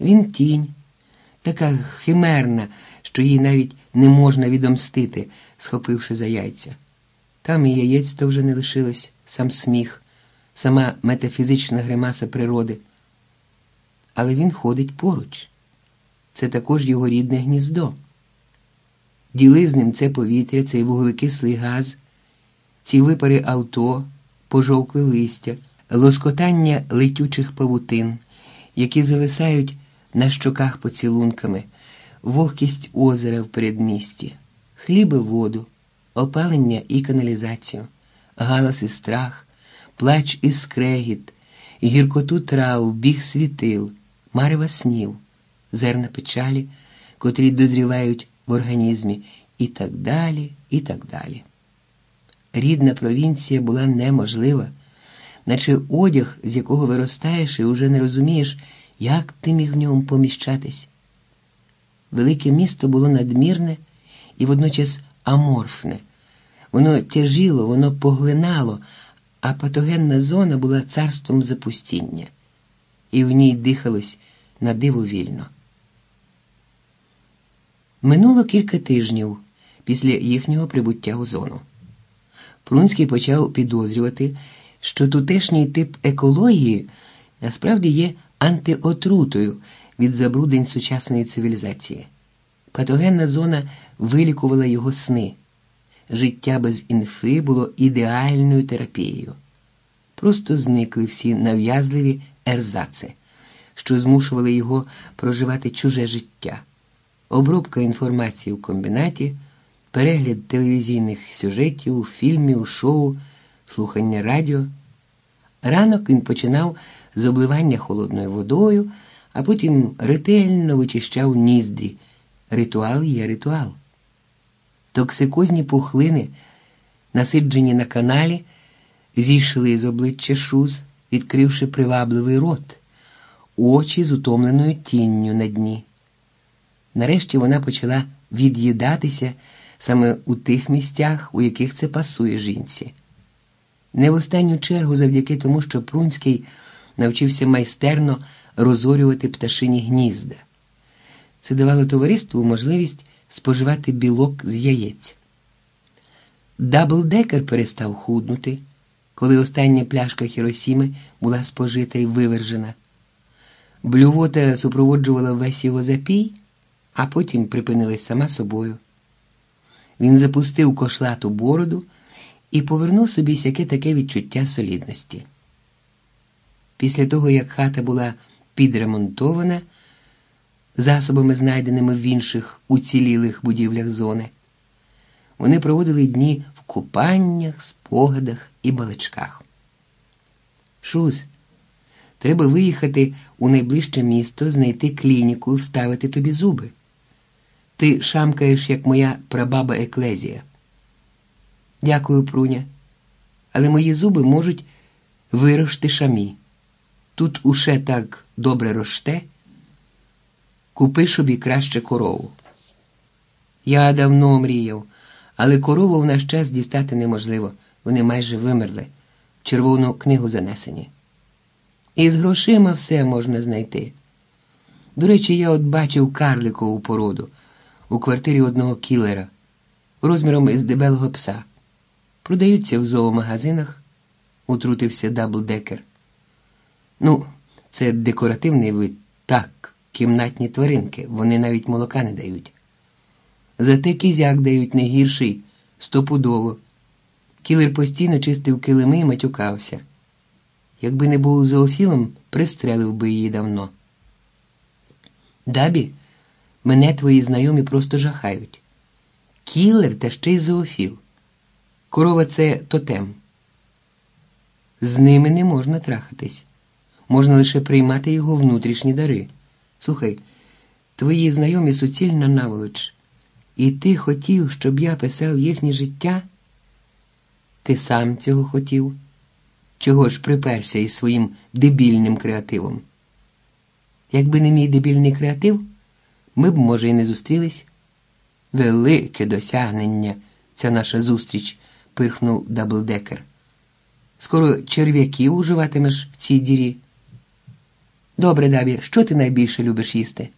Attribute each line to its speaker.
Speaker 1: Він тінь, така химерна, що їй навіть не можна відомстити, схопивши за яйця. Там і яєць то вже не лишилось, сам сміх, сама метафізична гримаса природи. Але він ходить поруч. Це також його рідне гніздо. Діли з ним це повітря, цей вуглекислий газ, ці випари авто, пожовкли листя, лоскотання летючих павутин, які зависають на щоках поцілунками, вогкість озера в передмісті, хліб і воду, опалення і каналізацію, галас і страх, плач і скрегіт, гіркоту трав, біг світил, марева снів, зерна печалі, котрі дозрівають в організмі, і так далі, і так далі. Рідна провінція була неможлива, наче одяг, з якого виростаєш і уже не розумієш, як ти міг в ньому поміщатись. Велике місто було надмірне і водночас аморфне. Воно тяжило, воно поглинало, а патогенна зона була царством запустіння, і в ній дихалось на диво вільно. Минуло кілька тижнів після їхнього прибуття у зону. Прунський почав підозрювати, що тутешній тип екології насправді є антиотрутою від забруднень сучасної цивілізації. Патогенна зона вилікувала його сни. Життя без інфи було ідеальною терапією. Просто зникли всі нав'язливі ерзаци, що змушували його проживати чуже життя, обробка інформації у комбінаті, перегляд телевізійних сюжетів, фільмів, шоу, слухання радіо. Ранок він починав з обливання холодною водою, а потім ретельно вичищав ніздрі. Ритуал є ритуал. Токсикозні пухлини, насиджені на каналі, зійшли з обличчя шуз, відкривши привабливий рот, очі з утомленою тінню на дні. Нарешті вона почала від'їдатися саме у тих місцях, у яких це пасує жінці. Не в останню чергу завдяки тому, що Прунський навчився майстерно розорювати пташині гнізда. Це давало товариству можливість споживати білок з яєць. Даблдекер перестав худнути, коли остання пляшка Хіросіми була спожита і вивержена. Блювота супроводжувала весь його запій, а потім припинилась сама собою. Він запустив кошлату бороду і повернув собі сяке таке відчуття солідності. Після того, як хата була підремонтована засобами, знайденими в інших уцілілих будівлях зони, вони проводили дні в купаннях, спогадах і балачках. Шуз, треба виїхати у найближче місто, знайти клініку вставити тобі зуби. Ти шамкаєш, як моя прабаба Еклезія. Дякую, Пруня. Але мої зуби можуть вирости шамі. Тут уше так добре росте. Купи собі краще корову. Я давно мріяв, але корову в наш час дістати неможливо. Вони майже вимерли, в червону книгу занесені. І з грошима все можна знайти. До речі, я от бачив карликову породу у квартирі одного кілера розміром із дебелого пса. Продаються в зоомагазинах, утрутився Даблдекер. Ну, це декоративний вид, так, кімнатні тваринки, вони навіть молока не дають. Зате кізяк дають не гірший, стопудово. Кілер постійно чистив килими і матюкався. Якби не був зоофілом, пристрелив би її давно. Дабі, мене твої знайомі просто жахають. Кілер та ще й зоофіл. Корова це тотем. З ними не можна трахатись, можна лише приймати його внутрішні дари. Слухай, твої знайомі суцільна наволоч, і ти хотів, щоб я писав їхнє життя? Ти сам цього хотів? Чого ж приперся із своїм дебільним креативом? Якби не мій дебільний креатив, ми б, може, і не зустрілись. Велике досягнення, ця наша зустріч, пирхнув Даблдекер. Скоро черв'яків уживатимеш в цій дірі. Добре, Дабі, що ти найбільше любиш їсти?